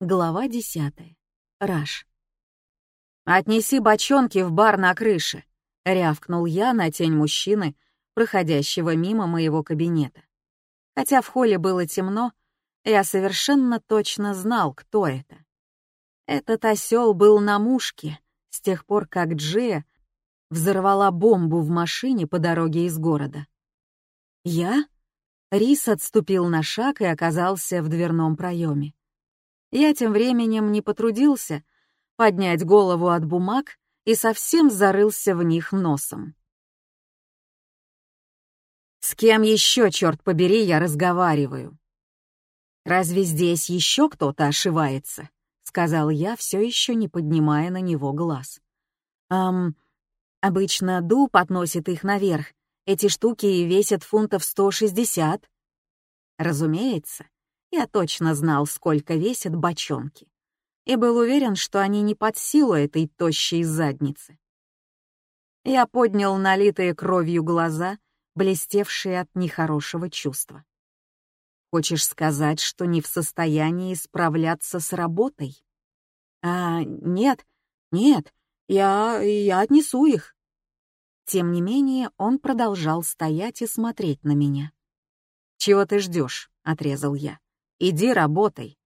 Глава десятая. Раш. «Отнеси бочонки в бар на крыше», — рявкнул я на тень мужчины, проходящего мимо моего кабинета. Хотя в холле было темно, я совершенно точно знал, кто это. Этот осел был на мушке с тех пор, как Джия взорвала бомбу в машине по дороге из города. Я? Рис отступил на шаг и оказался в дверном проеме. Я тем временем не потрудился поднять голову от бумаг и совсем зарылся в них носом. «С кем еще, черт побери, я разговариваю?» «Разве здесь еще кто-то ошивается?» — сказал я, все еще не поднимая на него глаз. «Ам, обычно дуб относит их наверх. Эти штуки весят фунтов сто шестьдесят». Разумеется, я точно знал, сколько весят бочонки, и был уверен, что они не под силу этой тощей задницы. Я поднял налитые кровью глаза, блестевшие от нехорошего чувства. Хочешь сказать, что не в состоянии справляться с работой? А, нет, нет, я... я отнесу их. Тем не менее, он продолжал стоять и смотреть на меня. «Чего ты ждешь?» — отрезал я. Иди работай».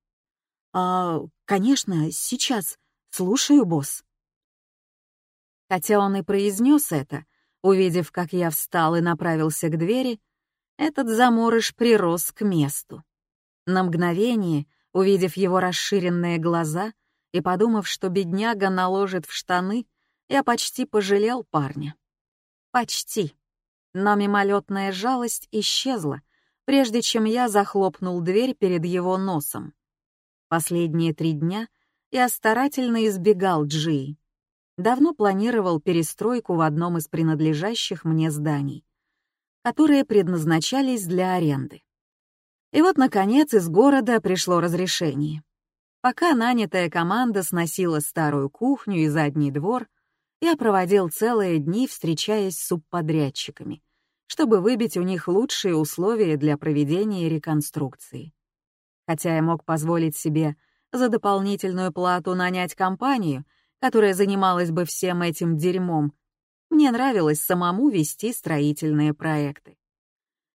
«А, конечно, сейчас. Слушаю, босс». Хотя он и произнес это, увидев, как я встал и направился к двери, этот заморыш прирос к месту. На мгновение, увидев его расширенные глаза и подумав, что бедняга наложит в штаны, я почти пожалел парня. Почти. Но мимолетная жалость исчезла, прежде чем я захлопнул дверь перед его носом. Последние три дня я старательно избегал Джи. Давно планировал перестройку в одном из принадлежащих мне зданий, которые предназначались для аренды. И вот, наконец, из города пришло разрешение. Пока нанятая команда сносила старую кухню и задний двор, я проводил целые дни, встречаясь с субподрядчиками — чтобы выбить у них лучшие условия для проведения реконструкции. Хотя я мог позволить себе за дополнительную плату нанять компанию, которая занималась бы всем этим дерьмом, мне нравилось самому вести строительные проекты.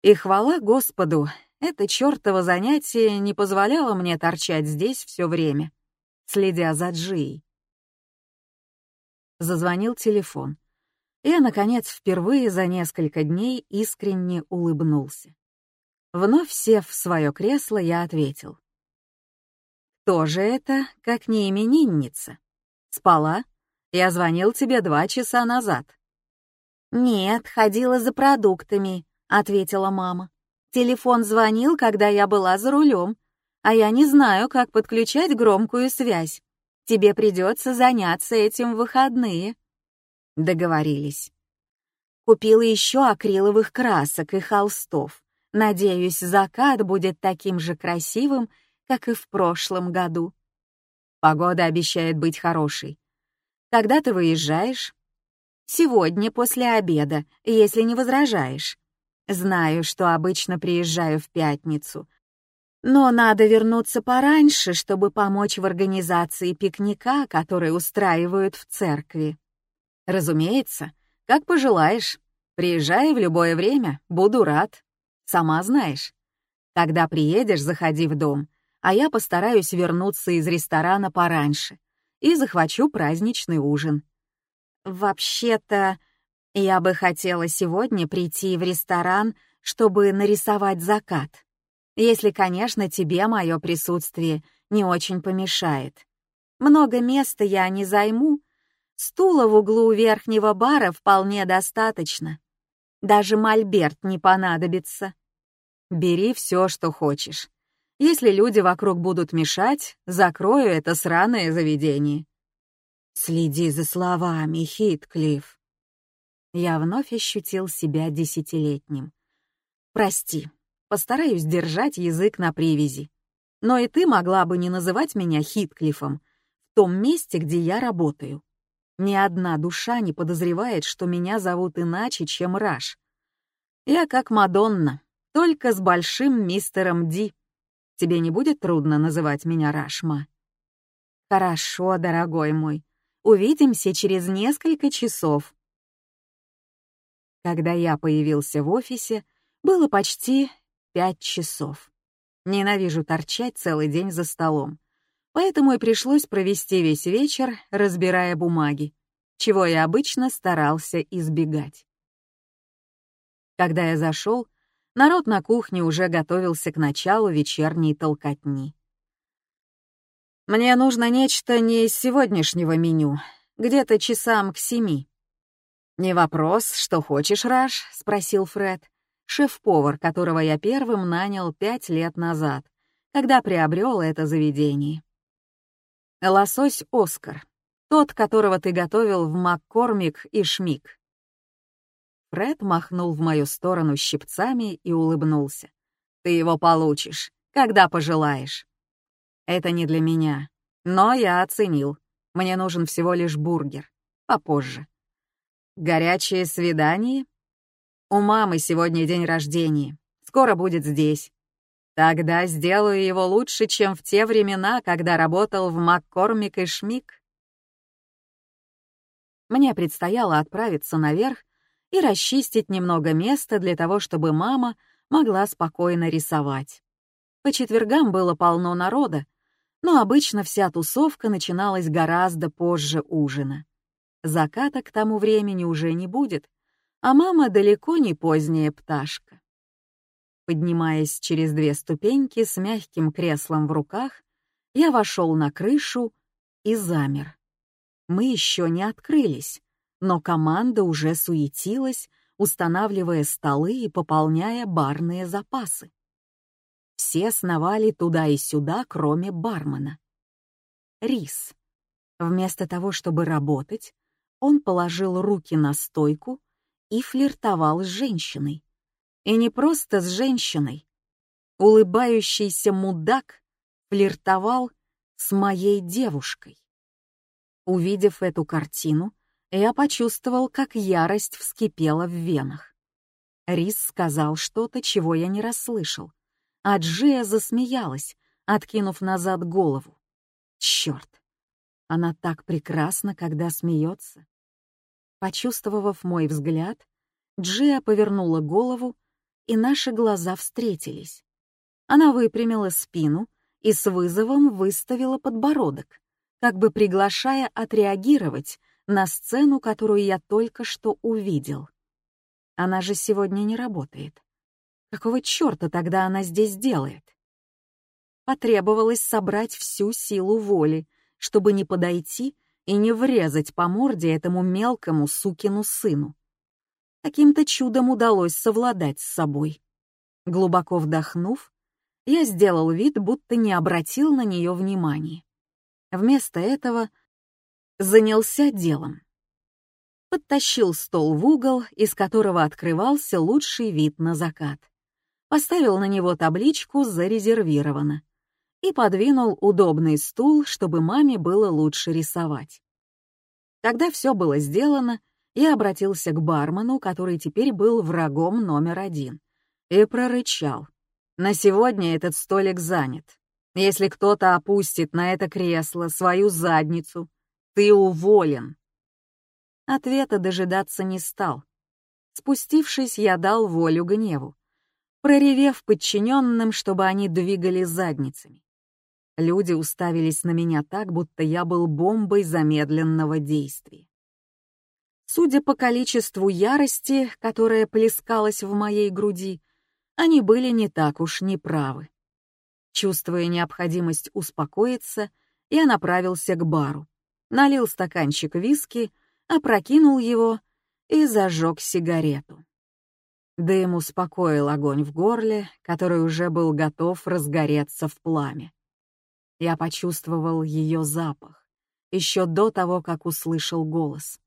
И хвала Господу, это чёртово занятие не позволяло мне торчать здесь все время, следя за Джией. Зазвонил телефон. Я, наконец, впервые за несколько дней искренне улыбнулся. Вновь сев в свое кресло, я ответил. «Кто же это, как не именинница? Спала? Я звонил тебе два часа назад». «Нет, ходила за продуктами», — ответила мама. «Телефон звонил, когда я была за рулем, а я не знаю, как подключать громкую связь. Тебе придется заняться этим в выходные». Договорились. Купила еще акриловых красок и холстов. Надеюсь, закат будет таким же красивым, как и в прошлом году. Погода обещает быть хорошей. Когда ты выезжаешь? Сегодня после обеда, если не возражаешь. Знаю, что обычно приезжаю в пятницу. Но надо вернуться пораньше, чтобы помочь в организации пикника, который устраивают в церкви. Разумеется, как пожелаешь. Приезжай в любое время, буду рад. Сама знаешь. Когда приедешь, заходи в дом, а я постараюсь вернуться из ресторана пораньше и захвачу праздничный ужин. Вообще-то, я бы хотела сегодня прийти в ресторан, чтобы нарисовать закат. Если, конечно, тебе мое присутствие не очень помешает. Много места я не займу, Стула в углу верхнего бара вполне достаточно. Даже мольберт не понадобится. Бери все, что хочешь. Если люди вокруг будут мешать, закрою это сраное заведение. Следи за словами, Хитклифф. Я вновь ощутил себя десятилетним. Прости, постараюсь держать язык на привязи. Но и ты могла бы не называть меня Хитклиффом в том месте, где я работаю. Ни одна душа не подозревает, что меня зовут иначе, чем Раш. Я как Мадонна, только с большим мистером Ди. Тебе не будет трудно называть меня Рашма? Хорошо, дорогой мой. Увидимся через несколько часов. Когда я появился в офисе, было почти пять часов. Ненавижу торчать целый день за столом. Поэтому и пришлось провести весь вечер, разбирая бумаги, чего я обычно старался избегать. Когда я зашел, народ на кухне уже готовился к началу вечерней толкотни. «Мне нужно нечто не из сегодняшнего меню, где-то часам к семи». «Не вопрос, что хочешь, Раш?» — спросил Фред шеф-повар, которого я первым нанял пять лет назад, когда приобрел это заведение. Лосось Оскар, тот, которого ты готовил в Маккормик и Шмик. Фред махнул в мою сторону щипцами и улыбнулся. «Ты его получишь, когда пожелаешь». «Это не для меня, но я оценил. Мне нужен всего лишь бургер. Попозже». «Горячее свидание?» У мамы сегодня день рождения. Скоро будет здесь. Тогда сделаю его лучше, чем в те времена, когда работал в Маккормик и Шмик. Мне предстояло отправиться наверх и расчистить немного места для того, чтобы мама могла спокойно рисовать. По четвергам было полно народа, но обычно вся тусовка начиналась гораздо позже ужина. Заката к тому времени уже не будет, а мама далеко не поздняя пташка. Поднимаясь через две ступеньки с мягким креслом в руках, я вошел на крышу и замер. Мы еще не открылись, но команда уже суетилась, устанавливая столы и пополняя барные запасы. Все сновали туда и сюда, кроме бармена. Рис. Вместо того, чтобы работать, он положил руки на стойку и флиртовал с женщиной. И не просто с женщиной. Улыбающийся мудак флиртовал с моей девушкой. Увидев эту картину, я почувствовал, как ярость вскипела в венах. Рис сказал что-то, чего я не расслышал, а Джия засмеялась, откинув назад голову. Черт! Она так прекрасна, когда смеется. Почувствовав мой взгляд, Джия повернула голову, и наши глаза встретились. Она выпрямила спину и с вызовом выставила подбородок, как бы приглашая отреагировать на сцену, которую я только что увидел. Она же сегодня не работает. Какого черта тогда она здесь делает? Потребовалось собрать всю силу воли, чтобы не подойти и не врезать по морде этому мелкому сукину сыну. Каким-то чудом удалось совладать с собой. Глубоко вдохнув, я сделал вид, будто не обратил на нее внимания. Вместо этого занялся делом. Подтащил стол в угол, из которого открывался лучший вид на закат. Поставил на него табличку «Зарезервировано» и подвинул удобный стул, чтобы маме было лучше рисовать. Когда все было сделано, я обратился к бармену, который теперь был врагом номер один, и прорычал. «На сегодня этот столик занят. Если кто-то опустит на это кресло свою задницу, ты уволен». Ответа дожидаться не стал. Спустившись, я дал волю гневу, проревев подчиненным, чтобы они двигали задницами. Люди уставились на меня так, будто я был бомбой замедленного действия. Судя по количеству ярости, которая плескалась в моей груди, они были не так уж неправы. Чувствуя необходимость успокоиться, я направился к бару, налил стаканчик виски, опрокинул его и зажег сигарету. Дым успокоил огонь в горле, который уже был готов разгореться в пламя. Я почувствовал ее запах, еще до того, как услышал голос.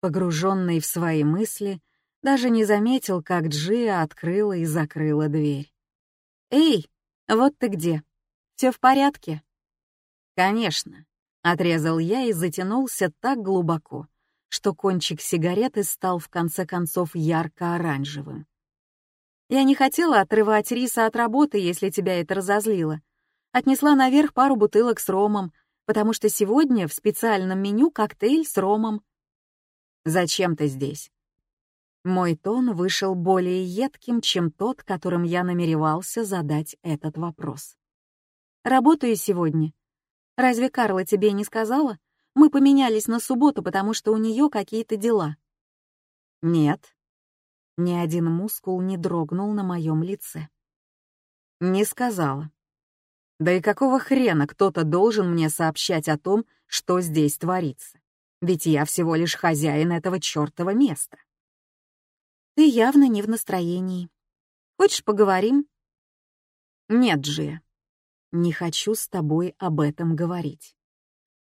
Погруженный в свои мысли, даже не заметил, как Джия открыла и закрыла дверь. «Эй, вот ты где? Все в порядке?» «Конечно», — отрезал я и затянулся так глубоко, что кончик сигареты стал в конце концов ярко-оранжевым. «Я не хотела отрывать риса от работы, если тебя это разозлило. Отнесла наверх пару бутылок с ромом, потому что сегодня в специальном меню коктейль с ромом. Зачем ты здесь? Мой тон вышел более едким, чем тот, которым я намеревался задать этот вопрос. Работаю сегодня. Разве Карла тебе не сказала? Мы поменялись на субботу, потому что у нее какие-то дела. Нет. Ни один мускул не дрогнул на моем лице. Не сказала. Да и какого хрена кто-то должен мне сообщать о том, что здесь творится? Ведь я всего лишь хозяин этого чертова места. Ты явно не в настроении. Хочешь, поговорим? Нет, Джия. Не хочу с тобой об этом говорить.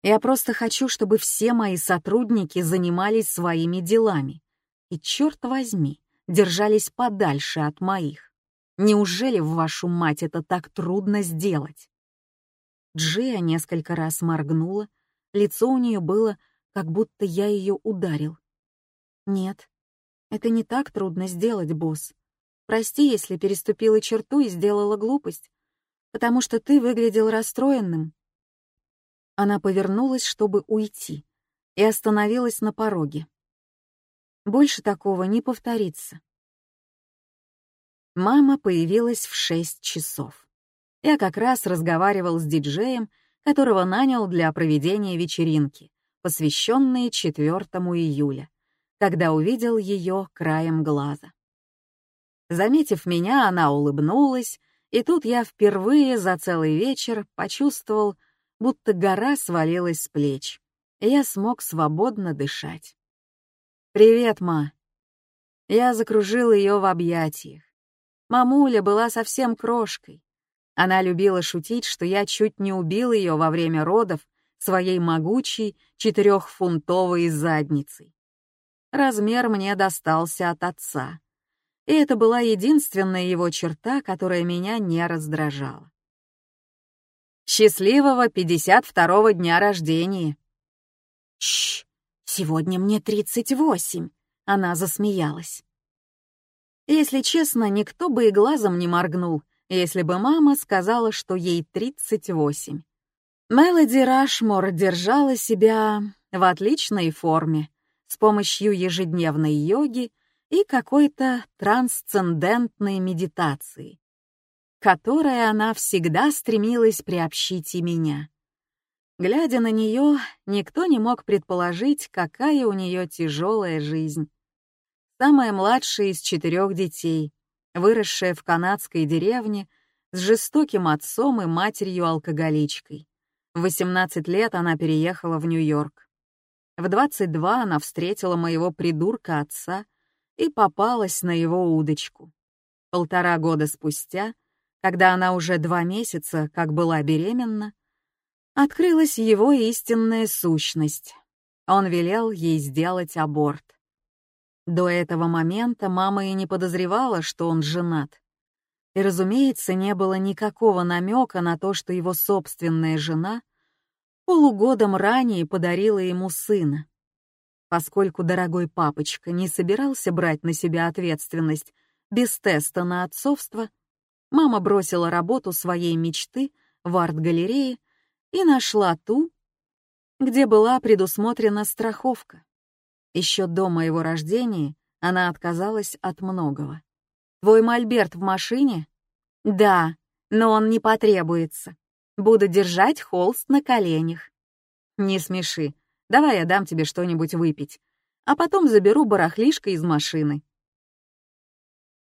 Я просто хочу, чтобы все мои сотрудники занимались своими делами. И, черт возьми, держались подальше от моих. Неужели в вашу мать это так трудно сделать? Джия несколько раз моргнула, лицо у нее было, как будто я ее ударил. Нет, это не так трудно сделать, босс. Прости, если переступила черту и сделала глупость, потому что ты выглядел расстроенным. Она повернулась, чтобы уйти, и остановилась на пороге. Больше такого не повторится. Мама появилась в шесть часов. Я как раз разговаривал с диджеем, которого нанял для проведения вечеринки, посвященной 4 июля, когда увидел ее краем глаза. Заметив меня, она улыбнулась, и тут я впервые за целый вечер почувствовал, будто гора свалилась с плеч, и я смог свободно дышать. «Привет, ма!» Я закружил ее в объятиях. Мамуля была совсем крошкой. Она любила шутить, что я чуть не убил ее во время родов своей могучей четырехфунтовой задницей. Размер мне достался от отца. И это была единственная его черта, которая меня не раздражала. «Счастливого 52-го дня рождения!» «Чш, сегодня мне 38!» — она засмеялась. Если честно, никто бы и глазом не моргнул, если бы мама сказала, что ей 38. Мелоди Рашмор держала себя в отличной форме с помощью ежедневной йоги и какой-то трансцендентной медитации, которой она всегда стремилась приобщить и меня. Глядя на нее, никто не мог предположить, какая у нее тяжелая жизнь самая младшая из четырех детей, выросшая в канадской деревне с жестоким отцом и матерью-алкоголичкой. В 18 лет она переехала в Нью-Йорк. В 22 она встретила моего придурка отца и попалась на его удочку. Полтора года спустя, когда она уже два месяца, как была беременна, открылась его истинная сущность. Он велел ей сделать аборт. До этого момента мама и не подозревала, что он женат. И, разумеется, не было никакого намека на то, что его собственная жена полугодом ранее подарила ему сына. Поскольку дорогой папочка не собирался брать на себя ответственность без теста на отцовство, мама бросила работу своей мечты в арт-галерее и нашла ту, где была предусмотрена страховка. Еще до моего рождения она отказалась от многого. «Твой мольберт в машине?» «Да, но он не потребуется. Буду держать холст на коленях». «Не смеши. Давай я дам тебе что-нибудь выпить, а потом заберу барахлишко из машины».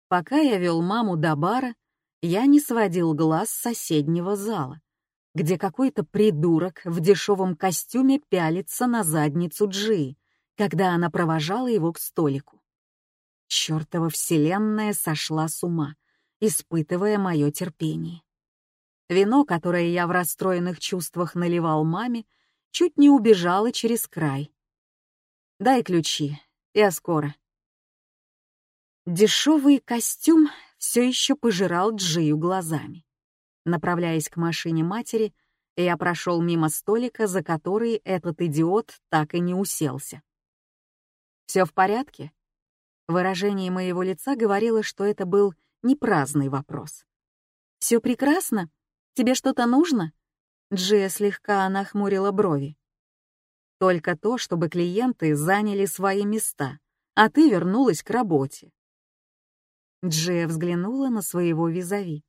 Пока я вел маму до бара, я не сводил глаз с соседнего зала, где какой-то придурок в дешевом костюме пялится на задницу Джи, когда она провожала его к столику. Чёртова вселенная сошла с ума, испытывая мое терпение. Вино, которое я в расстроенных чувствах наливал маме, чуть не убежало через край. «Дай ключи, я скоро». Дешевый костюм все еще пожирал Джию глазами. Направляясь к машине матери, я прошел мимо столика, за который этот идиот так и не уселся. Все в порядке?» Выражение моего лица говорило, что это был не праздный вопрос. «Все прекрасно? Тебе что-то нужно?» Джия слегка нахмурила брови. «Только то, чтобы клиенты заняли свои места, а ты вернулась к работе». Джия взглянула на своего визави.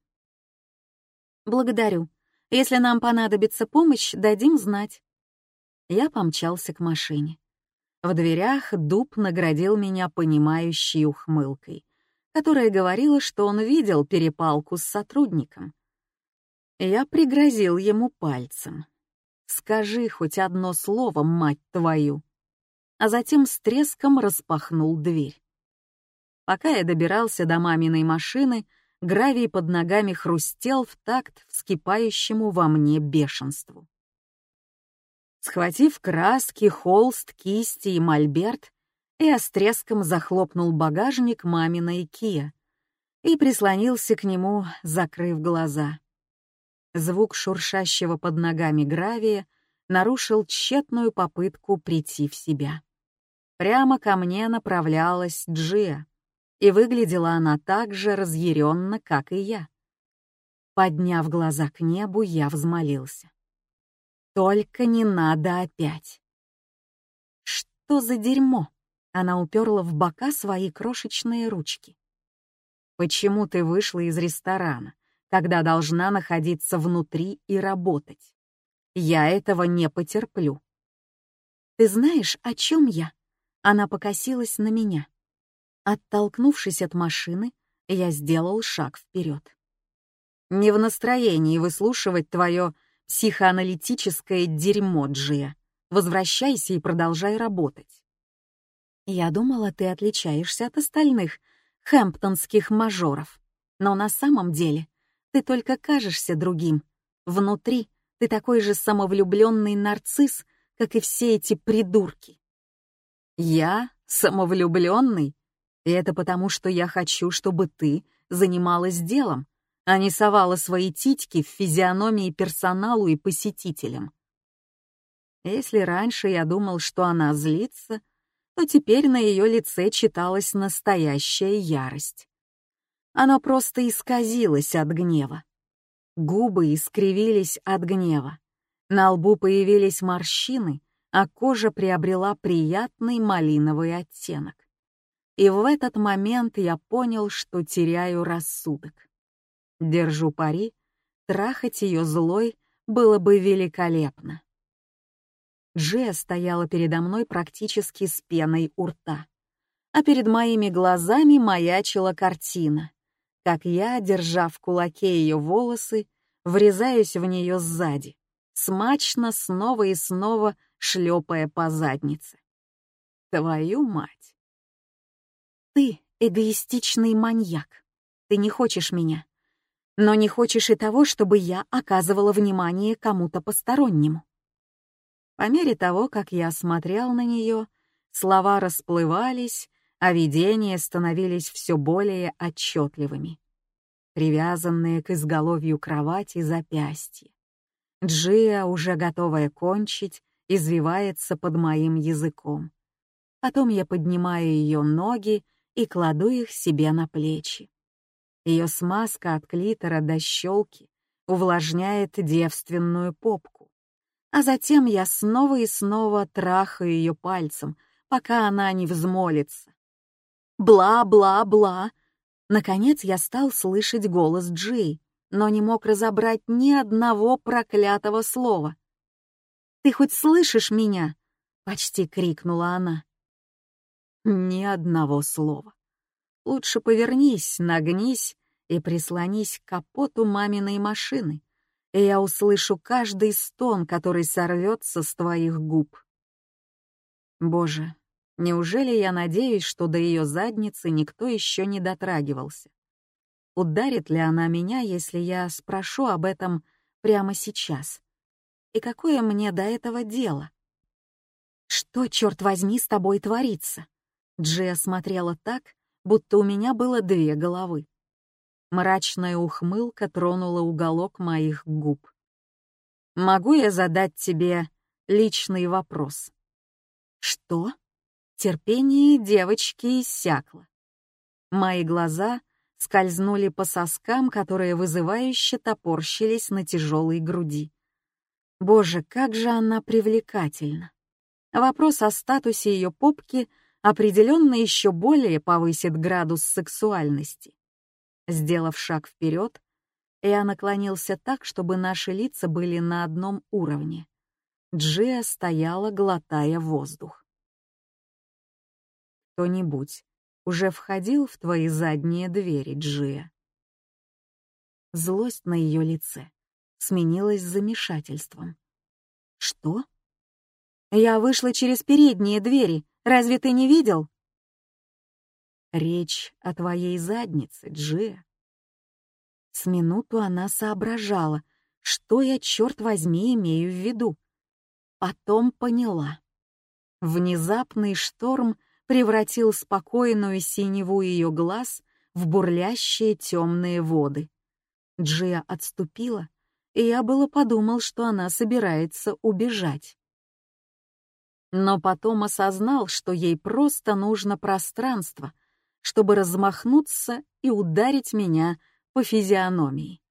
«Благодарю. Если нам понадобится помощь, дадим знать». Я помчался к машине. В дверях Дуб наградил меня понимающей ухмылкой, которая говорила, что он видел перепалку с сотрудником. Я пригрозил ему пальцем. «Скажи хоть одно слово, мать твою!» А затем с треском распахнул дверь. Пока я добирался до маминой машины, гравий под ногами хрустел в такт вскипающему во мне бешенству. Схватив краски, холст, кисти и мольберт, я с треском захлопнул багажник маминой Кия и прислонился к нему, закрыв глаза. Звук шуршащего под ногами гравия нарушил тщетную попытку прийти в себя. Прямо ко мне направлялась Джия, и выглядела она так же разъяренно, как и я. Подняв глаза к небу, я взмолился. Только не надо опять. Что за дерьмо? Она уперла в бока свои крошечные ручки. Почему ты вышла из ресторана, когда должна находиться внутри и работать? Я этого не потерплю. Ты знаешь, о чем я? Она покосилась на меня. Оттолкнувшись от машины, я сделал шаг вперед. Не в настроении выслушивать твое психоаналитическое дерьмо, Джия. Возвращайся и продолжай работать. Я думала, ты отличаешься от остальных хэмптонских мажоров. Но на самом деле ты только кажешься другим. Внутри ты такой же самовлюбленный нарцисс, как и все эти придурки. Я самовлюбленный? И это потому, что я хочу, чтобы ты занималась делом, а не совала свои титьки в физиономии персоналу и посетителям. Если раньше я думал, что она злится, то теперь на ее лице читалась настоящая ярость. Оно просто исказилось от гнева. Губы искривились от гнева. На лбу появились морщины, а кожа приобрела приятный малиновый оттенок. И в этот момент я понял, что теряю рассудок. Держу пари, трахать ее злой было бы великолепно. Джия стояла передо мной практически с пеной у рта, а перед моими глазами маячила картина, как я, держа в кулаке ее волосы, врезаюсь в нее сзади, смачно снова и снова шлепая по заднице. Твою мать! Ты эгоистичный маньяк. Ты не хочешь меня но не хочешь и того, чтобы я оказывала внимание кому-то постороннему. По мере того, как я смотрел на нее, слова расплывались, а видения становились все более отчетливыми. Привязанные к изголовью кровати запястья. Джия, уже готовая кончить, извивается под моим языком. Потом я поднимаю ее ноги и кладу их себе на плечи. Ее смазка от клитора до щелки увлажняет девственную попку. А затем я снова и снова трахаю ее пальцем, пока она не взмолится. Бла-бла-бла. Наконец я стал слышать голос Джей, но не мог разобрать ни одного проклятого слова. «Ты хоть слышишь меня?» — почти крикнула она. Ни одного слова. Лучше повернись, нагнись и прислонись к капоту маминой машины, и я услышу каждый стон, который сорвется с твоих губ. Боже, неужели я надеюсь, что до ее задницы никто еще не дотрагивался? Ударит ли она меня, если я спрошу об этом прямо сейчас? И какое мне до этого дело? Что, черт возьми, с тобой творится? Джия смотрела так, будто у меня было две головы. Мрачная ухмылка тронула уголок моих губ. «Могу я задать тебе личный вопрос?» «Что?» Терпение девочки иссякло. Мои глаза скользнули по соскам, которые вызывающе топорщились на тяжелой груди. Боже, как же она привлекательна. Вопрос о статусе ее попки определенно еще более повысит градус сексуальности. Сделав шаг вперед, я наклонился так, чтобы наши лица были на одном уровне. Джия стояла, глотая воздух. «Кто-нибудь уже входил в твои задние двери, Джия?» Злость на ее лице сменилась замешательством. «Что?» «Я вышла через передние двери. Разве ты не видел?» «Речь о твоей заднице, Джия». С минуту она соображала, что я, черт возьми, имею в виду. Потом поняла. Внезапный шторм превратил спокойную синеву ее глаз в бурлящие темные воды. Джия отступила, и я было подумал, что она собирается убежать. Но потом осознал, что ей просто нужно пространство, чтобы размахнуться и ударить меня по физиономии.